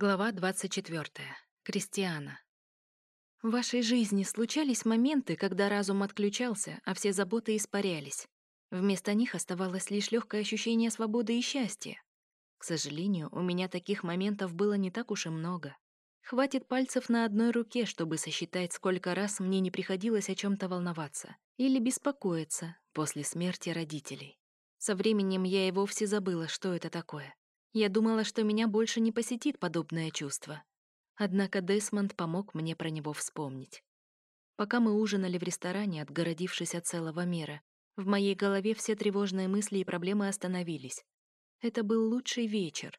Глава 24. Кристиана. В вашей жизни случались моменты, когда разум отключался, а все заботы испарялись. Вместо них оставалось лишь легкое ощущение свободы и счастья. К сожалению, у меня таких моментов было не так уж и много. Хватит пальцев на одной руке, чтобы сосчитать, сколько раз мне не приходилось о чем-то волноваться или беспокоиться после смерти родителей. Со временем я и вовсе забыла, что это такое. Я думала, что меня больше не посетит подобное чувство. Однако Десмонд помог мне про него вспомнить. Пока мы ужинали в ресторане, отгородившись от целого мира, в моей голове все тревожные мысли и проблемы остановились. Это был лучший вечер.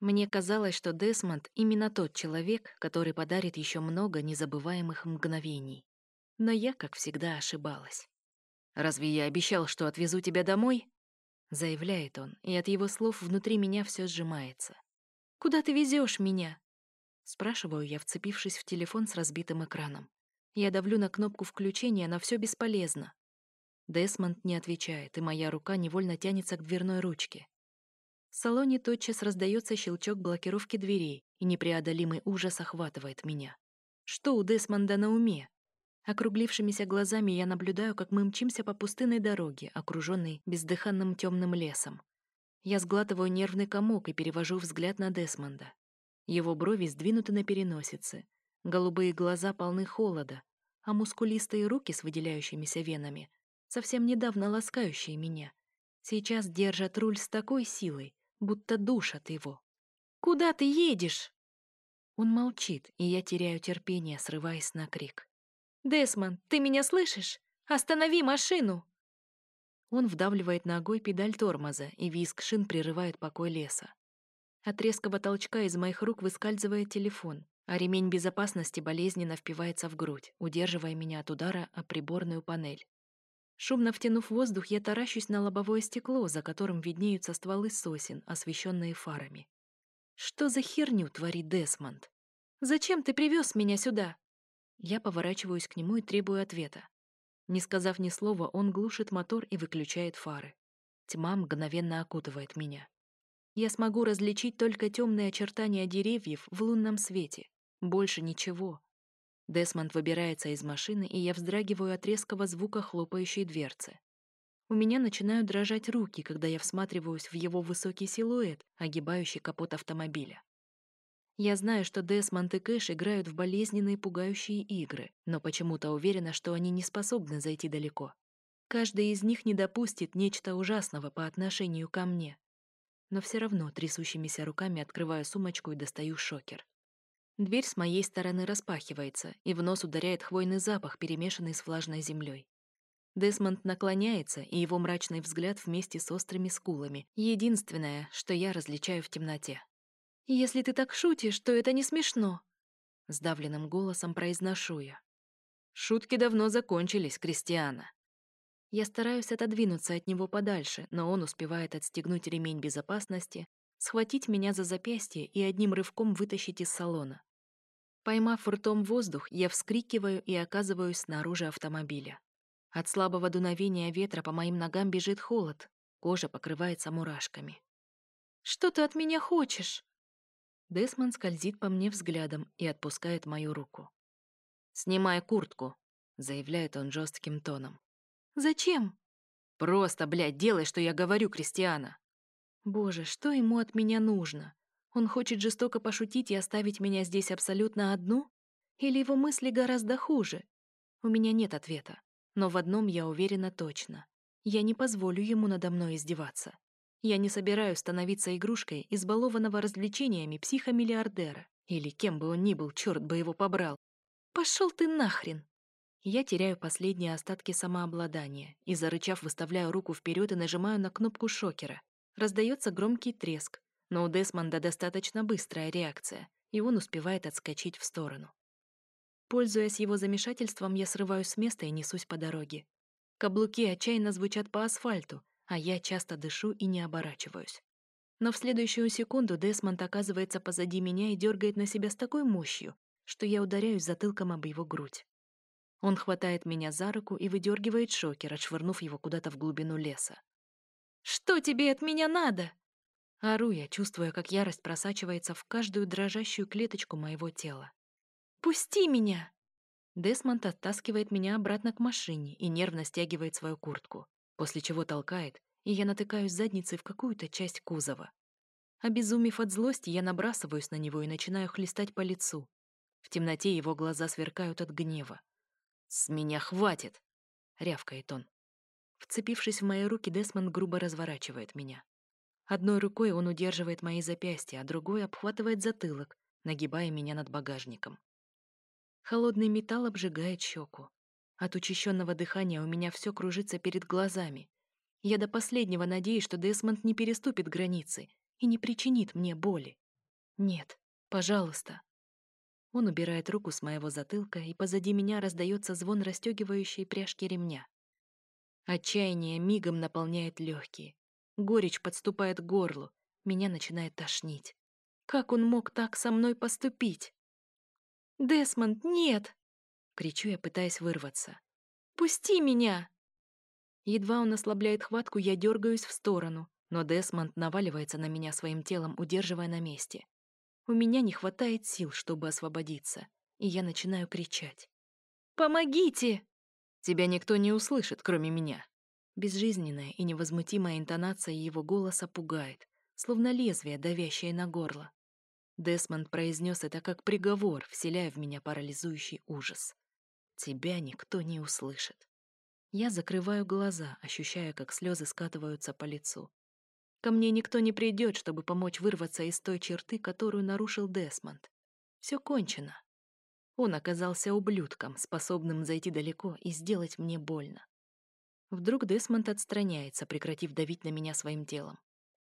Мне казалось, что Десмонд именно тот человек, который подарит еще много незабываемых мгновений. Но я, как всегда, ошибалась. «Разве я обещал, что отвезу тебя домой?» Заявляет он, и от его слов внутри меня все сжимается. «Куда ты везешь меня?» Спрашиваю я, вцепившись в телефон с разбитым экраном. Я давлю на кнопку включения, но все бесполезно. Десмонд не отвечает, и моя рука невольно тянется к дверной ручке. В салоне тотчас раздается щелчок блокировки дверей, и непреодолимый ужас охватывает меня. Что у Десмонда на уме? Округлившимися глазами я наблюдаю, как мы мчимся по пустынной дороге, окруженной бездыханным темным лесом. Я сглатываю нервный комок и перевожу взгляд на Десмонда. Его брови сдвинуты на переносице, голубые глаза полны холода, а мускулистые руки с выделяющимися венами, совсем недавно ласкающие меня, сейчас держат руль с такой силой, будто душат его. «Куда ты едешь?» Он молчит, и я теряю терпение, срываясь на крик. «Десмонд, ты меня слышишь? Останови машину!» Он вдавливает ногой педаль тормоза, и визг шин прерывает покой леса. От резкого толчка из моих рук выскальзывает телефон, а ремень безопасности болезненно впивается в грудь, удерживая меня от удара о приборную панель. Шумно втянув воздух, я таращусь на лобовое стекло, за которым виднеются стволы сосен, освещенные фарами. Что за херню творит Десмонд? Зачем ты привез меня сюда? Я поворачиваюсь к нему и требую ответа. Не сказав ни слова, он глушит мотор и выключает фары. Тьма мгновенно окутывает меня. Я смогу различить только темные очертания деревьев в лунном свете. Больше ничего. Десмонд выбирается из машины, и я вздрагиваю от резкого звука хлопающей дверцы. У меня начинают дрожать руки, когда я всматриваюсь в его высокий силуэт, огибающий капот автомобиля. Я знаю, что Десмонд и Кэш играют в болезненные пугающие игры, но почему-то уверена, что они не способны зайти далеко. Каждый из них не допустит нечто ужасного по отношению ко мне. Но все равно трясущимися руками открываю сумочку и достаю шокер. Дверь с моей стороны распахивается, и в нос ударяет хвойный запах, перемешанный с влажной землей. Десмонд наклоняется, и его мрачный взгляд вместе с острыми скулами — единственное, что я различаю в темноте. «Если ты так шутишь, то это не смешно», — сдавленным голосом произношу я. «Шутки давно закончились, Кристиана». Я стараюсь отодвинуться от него подальше, но он успевает отстегнуть ремень безопасности, схватить меня за запястье и одним рывком вытащить из салона. Поймав ртом воздух, я вскрикиваю и оказываюсь снаружи автомобиля. От слабого дуновения ветра по моим ногам бежит холод, кожа покрывается мурашками. «Что ты от меня хочешь?» Десмонд скользит по мне взглядом и отпускает мою руку. «Снимай куртку», — заявляет он жестким тоном. «Зачем?» «Просто, блядь, делай, что я говорю, Кристиана». Боже, что ему от меня нужно? Он хочет жестоко пошутить и оставить меня здесь абсолютно одну? Или его мысли гораздо хуже? У меня нет ответа. Но в одном я уверена точно. Я не позволю ему надо мной издеваться. Я не собираюсь становиться игрушкой, избалованного развлечениями психомиллиардера. Или кем бы он ни был, черт бы его побрал. Пошел ты нахрен! Я теряю последние остатки самообладания и, зарычав, выставляю руку вперед и нажимаю на кнопку шокера. Раздается громкий треск, но у Десмонда достаточно быстрая реакция, и он успевает отскочить в сторону. Пользуясь его замешательством, я срываюсь с места и несусь по дороге. Каблуки отчаянно звучат по асфальту, а я часто дышу и не оборачиваюсь. Но в следующую секунду Десмонд оказывается позади меня и дергает на себя с такой мощью, что я ударяюсь затылком об его грудь. Он хватает меня за руку и выдергивает шокер, отшвырнув его куда-то в глубину леса. «Что тебе от меня надо?» Ору я, чувствуя, как ярость просачивается в каждую дрожащую клеточку моего тела. «Пусти меня!» Десмонд оттаскивает меня обратно к машине и нервно стягивает свою куртку, после чего толкает, и я натыкаюсь задницей в какую-то часть кузова. Обезумев от злости, я набрасываюсь на него и начинаю хлестать по лицу. В темноте его глаза сверкают от гнева. «С меня хватит!» — рявкает он. Вцепившись в мои руки, Десмонд грубо разворачивает меня. Одной рукой он удерживает мои запястья, а другой обхватывает затылок, нагибая меня над багажником. Холодный металл обжигает щеку. От учащенного дыхания у меня все кружится перед глазами. Я до последнего надеюсь, что Десмонд не переступит границы и не причинит мне боли. Нет, пожалуйста. Он убирает руку с моего затылка, и позади меня раздается звон расстегивающей пряжки ремня. Отчаяние мигом наполняет легкие. Горечь подступает к горлу. Меня начинает тошнить. Как он мог так со мной поступить? «Десмонд, нет!» — кричу я, пытаясь вырваться. «Пусти меня!» Едва он ослабляет хватку, я дергаюсь в сторону, но Десмонд наваливается на меня своим телом, удерживая на месте. У меня не хватает сил, чтобы освободиться, и я начинаю кричать. «Помогите!» «Тебя никто не услышит, кроме меня». Безжизненная и невозмутимая интонация его голоса пугает, словно лезвие, давящее на горло. Десмонд произнес это как приговор, вселяя в меня парализующий ужас. Тебя никто не услышит. Я закрываю глаза, ощущая, как слезы скатываются по лицу. Ко мне никто не придет, чтобы помочь вырваться из той черты, которую нарушил Десмонд. Все кончено. Он оказался ублюдком, способным зайти далеко и сделать мне больно. Вдруг Десмонд отстраняется, прекратив давить на меня своим телом.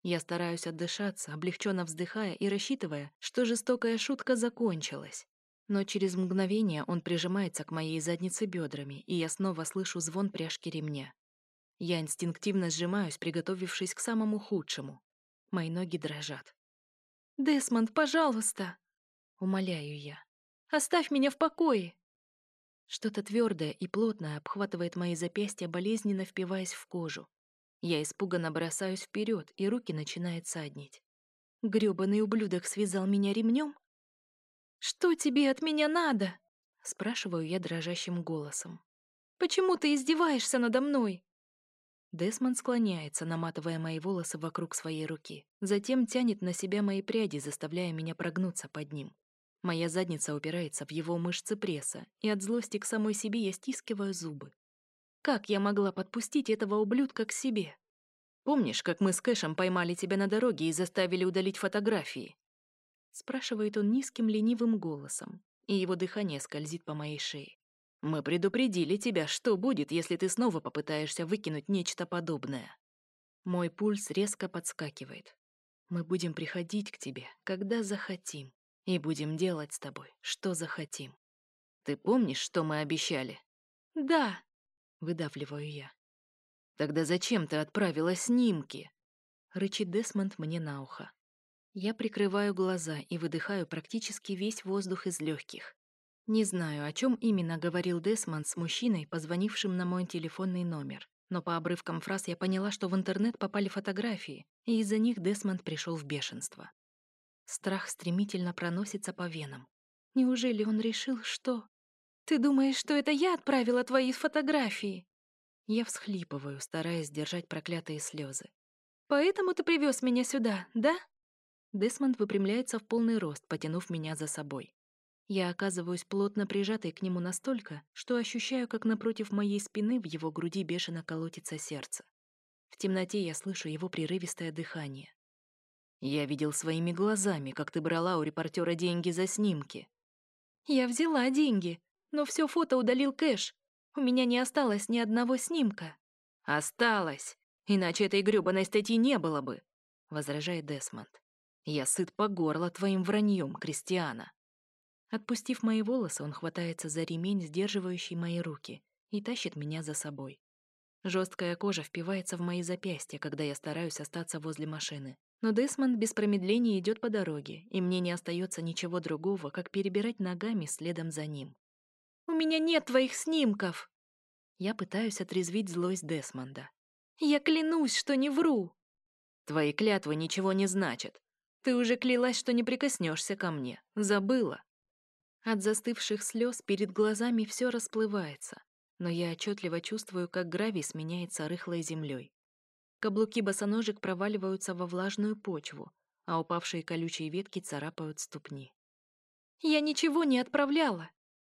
Я стараюсь отдышаться, облегченно вздыхая и рассчитывая, что жестокая шутка закончилась. Но через мгновение он прижимается к моей заднице бедрами, и я снова слышу звон пряжки ремня. Я инстинктивно сжимаюсь, приготовившись к самому худшему. Мои ноги дрожат. «Десмонд, пожалуйста!» Умоляю я. «Оставь меня в покое!» Что-то твердое и плотное обхватывает мои запястья, болезненно впиваясь в кожу. Я испуганно бросаюсь вперед, и руки начинают саднить. Грёбаный ублюдок связал меня ремнем? «Что тебе от меня надо?» — спрашиваю я дрожащим голосом. «Почему ты издеваешься надо мной?» Десмонд склоняется, наматывая мои волосы вокруг своей руки. Затем тянет на себя мои пряди, заставляя меня прогнуться под ним. Моя задница упирается в его мышцы пресса, и от злости к самой себе я стискиваю зубы. Как я могла подпустить этого ублюдка к себе? Помнишь, как мы с Кэшем поймали тебя на дороге и заставили удалить фотографии? Спрашивает он низким ленивым голосом, и его дыхание скользит по моей шее. Мы предупредили тебя, что будет, если ты снова попытаешься выкинуть нечто подобное. Мой пульс резко подскакивает. Мы будем приходить к тебе, когда захотим, и будем делать с тобой, что захотим. Ты помнишь, что мы обещали? Да, выдавливаю я. «Тогда зачем ты отправила снимки?» — рычит Десмонд мне на ухо. Я прикрываю глаза и выдыхаю практически весь воздух из легких. Не знаю, о чем именно говорил Десмонд с мужчиной, позвонившим на мой телефонный номер, но по обрывкам фраз я поняла, что в интернет попали фотографии, и из-за них Десмонд пришел в бешенство. Страх стремительно проносится по венам. Неужели он решил, что... «Ты думаешь, что это я отправила твои фотографии?» Я всхлипываю, стараясь сдержать проклятые слезы. «Поэтому ты привез меня сюда, да?» Десмонд выпрямляется в полный рост, потянув меня за собой. Я оказываюсь плотно прижатой к нему настолько, что ощущаю, как напротив моей спины в его груди бешено колотится сердце. В темноте я слышу его прерывистое дыхание. «Я видел своими глазами, как ты брала у репортера деньги за снимки». «Я взяла деньги, но все фото удалил Кэш. У меня не осталось ни одного снимка. Осталось, иначе этой грёбаной статьи не было бы, возражает Десмонд. Я сыт по горло твоим враньем, Кристиана. Отпустив мои волосы, он хватается за ремень, сдерживающий мои руки, и тащит меня за собой. Жесткая кожа впивается в мои запястья, когда я стараюсь остаться возле машины. Но Десмонд без промедления идет по дороге, и мне не остается ничего другого, как перебирать ногами следом за ним. У меня нет твоих снимков!» Я пытаюсь отрезвить злость Десмонда. «Я клянусь, что не вру!» Твои клятвы ничего не значат. Ты уже клялась, что не прикоснешься ко мне. Забыла. От застывших слез перед глазами все расплывается, но я отчетливо чувствую, как гравий сменяется рыхлой землей. Каблуки босоножек проваливаются во влажную почву, а упавшие колючие ветки царапают ступни. «Я ничего не отправляла.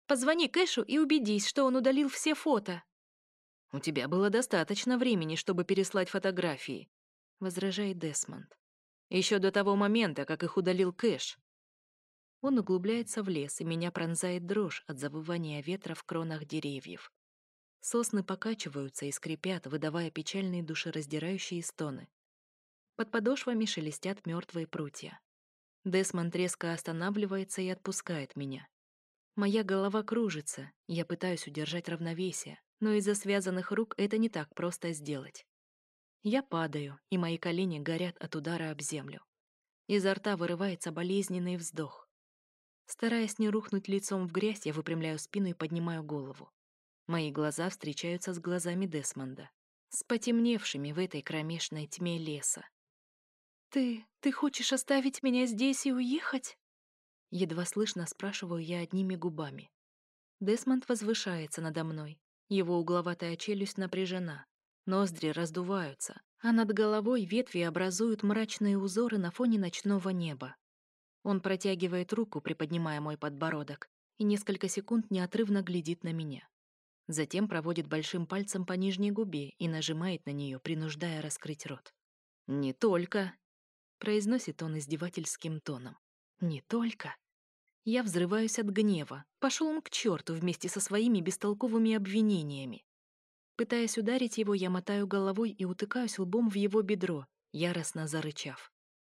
Позвони Кэшу и убедись, что он удалил все фото». «У тебя было достаточно времени, чтобы переслать фотографии», — возражает Десмонд. Еще до того момента, как их удалил Кэш. Он углубляется в лес, и меня пронзает дрожь от завывания ветра в кронах деревьев. Сосны покачиваются и скрипят, выдавая печальные душераздирающие стоны. Под подошвами шелестят мертвые прутья. Десмонд резко останавливается и отпускает меня. Моя голова кружится, я пытаюсь удержать равновесие, но из-за связанных рук это не так просто сделать. Я падаю, и мои колени горят от удара об землю. Изо рта вырывается болезненный вздох. Стараясь не рухнуть лицом в грязь, я выпрямляю спину и поднимаю голову. Мои глаза встречаются с глазами Десмонда, с потемневшими в этой кромешной тьме леса. «Ты... ты хочешь оставить меня здесь и уехать?» Едва слышно спрашиваю я одними губами. Десмонд возвышается надо мной. Его угловатая челюсть напряжена. Ноздри раздуваются, а над головой ветви образуют мрачные узоры на фоне ночного неба. Он протягивает руку, приподнимая мой подбородок, и несколько секунд неотрывно глядит на меня. Затем проводит большим пальцем по нижней губе и нажимает на нее, принуждая раскрыть рот. «Не только», — произносит он издевательским тоном. «Не только». Я взрываюсь от гнева. Пошел он к черту вместе со своими бестолковыми обвинениями. Пытаясь ударить его, я мотаю головой и утыкаюсь лбом в его бедро, яростно зарычав.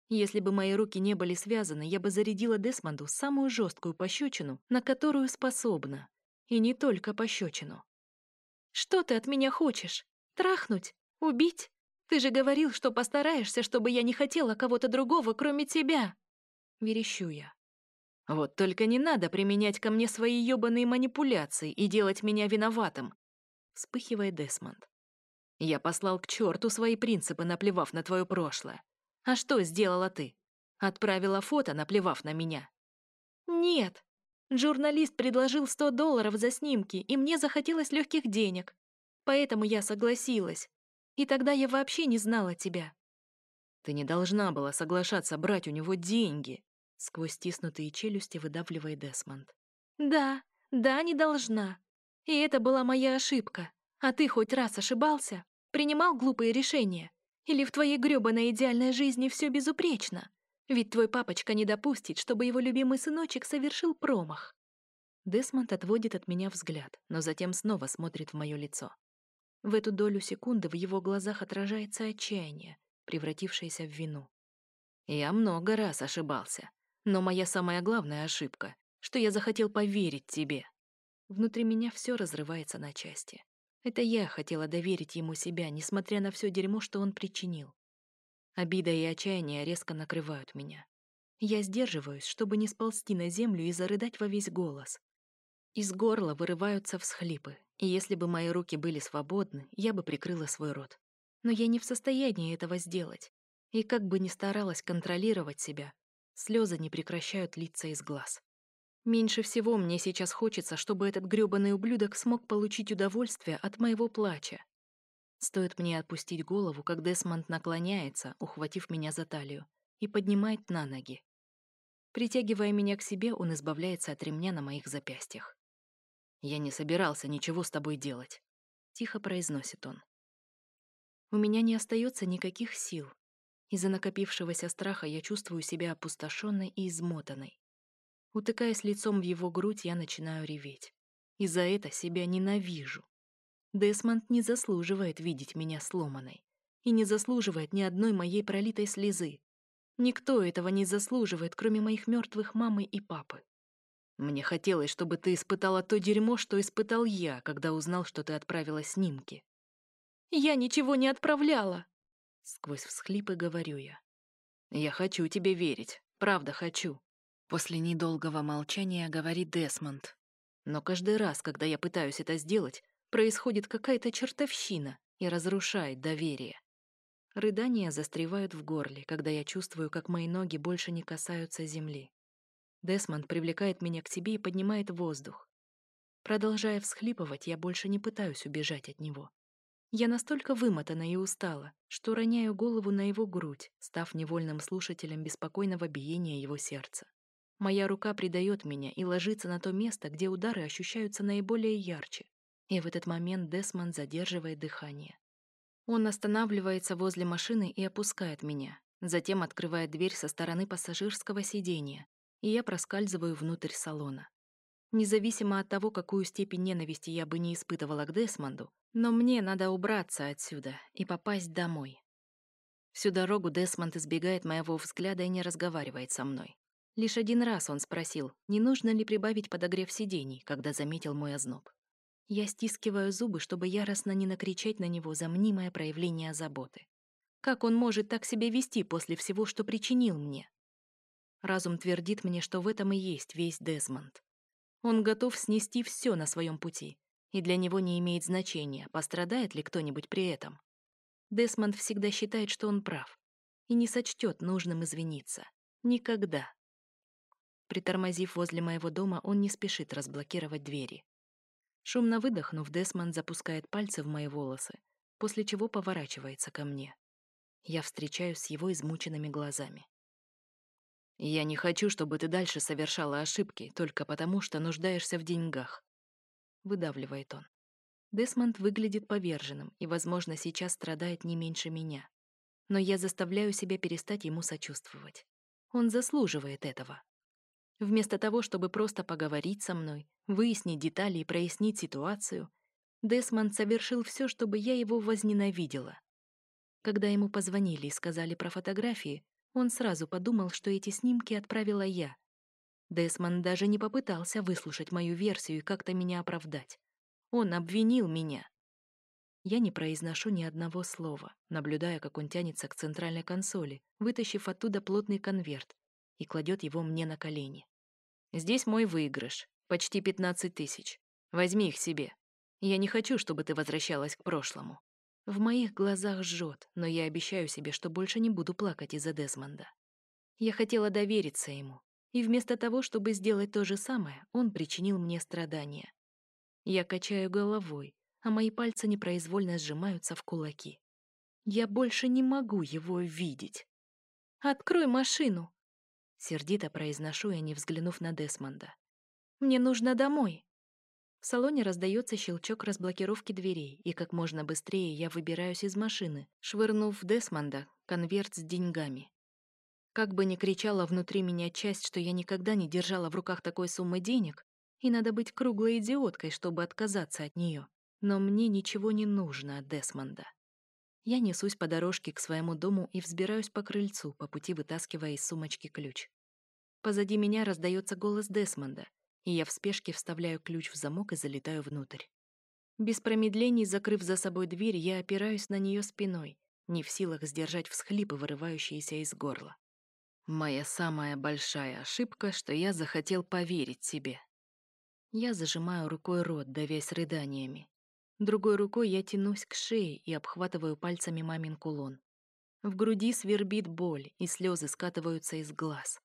Если бы мои руки не были связаны, я бы зарядила Десмонду самую жесткую пощечину, на которую способна. И не только пощечину. «Что ты от меня хочешь? Трахнуть? Убить? Ты же говорил, что постараешься, чтобы я не хотела кого-то другого, кроме тебя!» Верещу я. «Вот только не надо применять ко мне свои ёбаные манипуляции и делать меня виноватым!» Вспыхивает Десмонд. «Я послал к черту свои принципы, наплевав на твое прошлое. А что сделала ты? Отправила фото, наплевав на меня. Нет. Журналист предложил 100 долларов за снимки, и мне захотелось легких денег. Поэтому я согласилась. И тогда я вообще не знала тебя. Ты не должна была соглашаться брать у него деньги, сквозь стиснутые челюсти выдавливает Десмонд. Да, да, не должна. И это была моя ошибка. А ты хоть раз ошибался? Принимал глупые решения? Или в твоей грёбаной идеальной жизни все безупречно? Ведь твой папочка не допустит, чтобы его любимый сыночек совершил промах. Десмонд отводит от меня взгляд, но затем снова смотрит в мое лицо. В эту долю секунды в его глазах отражается отчаяние, превратившееся в вину. Я много раз ошибался, но моя самая главная ошибка, что я захотел поверить тебе. Внутри меня все разрывается на части. Это я хотела доверить ему себя, несмотря на все дерьмо, что он причинил. Обида и отчаяние резко накрывают меня. Я сдерживаюсь, чтобы не сползти на землю и зарыдать во весь голос. Из горла вырываются всхлипы, и если бы мои руки были свободны, я бы прикрыла свой рот. Но я не в состоянии этого сделать. И как бы ни старалась контролировать себя, слезы не прекращают литься из глаз. Меньше всего мне сейчас хочется, чтобы этот грёбаный ублюдок смог получить удовольствие от моего плача. Стоит мне отпустить голову, как Десмонд наклоняется, ухватив меня за талию, и поднимает на ноги. Притягивая меня к себе, он избавляется от ремня на моих запястьях. «Я не собирался ничего с тобой делать», — тихо произносит он. У меня не остается никаких сил. Из-за накопившегося страха я чувствую себя опустошенной и измотанной. Утыкаясь лицом в его грудь, я начинаю реветь. И за это себя ненавижу. Десмонд не заслуживает видеть меня сломанной. И не заслуживает ни одной моей пролитой слезы. Никто этого не заслуживает, кроме моих мертвых мамы и папы. Мне хотелось, чтобы ты испытала то дерьмо, что испытал я, когда узнал, что ты отправила снимки. Я ничего не отправляла. Сквозь всхлипы говорю я. Я хочу тебе верить, правда хочу. После недолгого молчания говорит Десмонд. Но каждый раз, когда я пытаюсь это сделать, происходит какая-то чертовщина и разрушает доверие. Рыдания застревают в горле, когда я чувствую, как мои ноги больше не касаются земли. Десмонд привлекает меня к себе и поднимает воздух. Продолжая всхлипывать, я больше не пытаюсь убежать от него. Я настолько вымотана и устала, что роняю голову на его грудь, став невольным слушателем беспокойного биения его сердца. Моя рука придает меня и ложится на то место, где удары ощущаются наиболее ярче. И в этот момент Десмонд задерживает дыхание. Он останавливается возле машины и опускает меня, затем открывает дверь со стороны пассажирского сидения, и я проскальзываю внутрь салона. Независимо от того, какую степень ненависти я бы не испытывала к Десмонду, но мне надо убраться отсюда и попасть домой. Всю дорогу Десмонд избегает моего взгляда и не разговаривает со мной. Лишь один раз он спросил, не нужно ли прибавить подогрев сидений, когда заметил мой озноб. Я стискиваю зубы, чтобы яростно не накричать на него за мнимое проявление заботы. Как он может так себя вести после всего, что причинил мне? Разум твердит мне, что в этом и есть весь Дезмонд. Он готов снести все на своем пути, и для него не имеет значения, пострадает ли кто-нибудь при этом. Десмонд всегда считает, что он прав, и не сочтет нужным извиниться. Никогда. Притормозив возле моего дома, он не спешит разблокировать двери. Шумно выдохнув, Десмонд запускает пальцы в мои волосы, после чего поворачивается ко мне. Я встречаюсь с его измученными глазами. «Я не хочу, чтобы ты дальше совершала ошибки, только потому, что нуждаешься в деньгах», — выдавливает он. Десмонд выглядит поверженным и, возможно, сейчас страдает не меньше меня. Но я заставляю себя перестать ему сочувствовать. Он заслуживает этого. Вместо того, чтобы просто поговорить со мной, выяснить детали и прояснить ситуацию, Десмонд совершил все, чтобы я его возненавидела. Когда ему позвонили и сказали про фотографии, он сразу подумал, что эти снимки отправила я. Десмонд даже не попытался выслушать мою версию и как-то меня оправдать. Он обвинил меня. Я не произношу ни одного слова, наблюдая, как он тянется к центральной консоли, вытащив оттуда плотный конверт, и кладет его мне на колени. «Здесь мой выигрыш. Почти 15 тысяч. Возьми их себе. Я не хочу, чтобы ты возвращалась к прошлому». В моих глазах жжет, но я обещаю себе, что больше не буду плакать из-за Десмонда. Я хотела довериться ему, и вместо того, чтобы сделать то же самое, он причинил мне страдания. Я качаю головой, а мои пальцы непроизвольно сжимаются в кулаки. Я больше не могу его видеть. «Открой машину!» Сердито произношу я, не взглянув на Десмонда. «Мне нужно домой!» В салоне раздается щелчок разблокировки дверей, и как можно быстрее я выбираюсь из машины, швырнув в Десмонда конверт с деньгами. Как бы ни кричала внутри меня часть, что я никогда не держала в руках такой суммы денег, и надо быть круглой идиоткой, чтобы отказаться от нее. Но мне ничего не нужно от Десмонда. Я несусь по дорожке к своему дому и взбираюсь по крыльцу, по пути вытаскивая из сумочки ключ. Позади меня раздается голос Десмонда, и я в спешке вставляю ключ в замок и залетаю внутрь. Без промедлений, закрыв за собой дверь, я опираюсь на нее спиной, не в силах сдержать всхлипы, вырывающиеся из горла. Моя самая большая ошибка, что я захотел поверить себе. Я зажимаю рукой рот, давясь рыданиями. Другой рукой я тянусь к шее и обхватываю пальцами мамин кулон. В груди свербит боль, и слезы скатываются из глаз.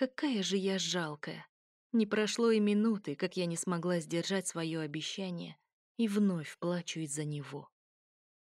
Какая же я жалкая. Не прошло и минуты, как я не смогла сдержать свое обещание, и вновь плачу из-за него.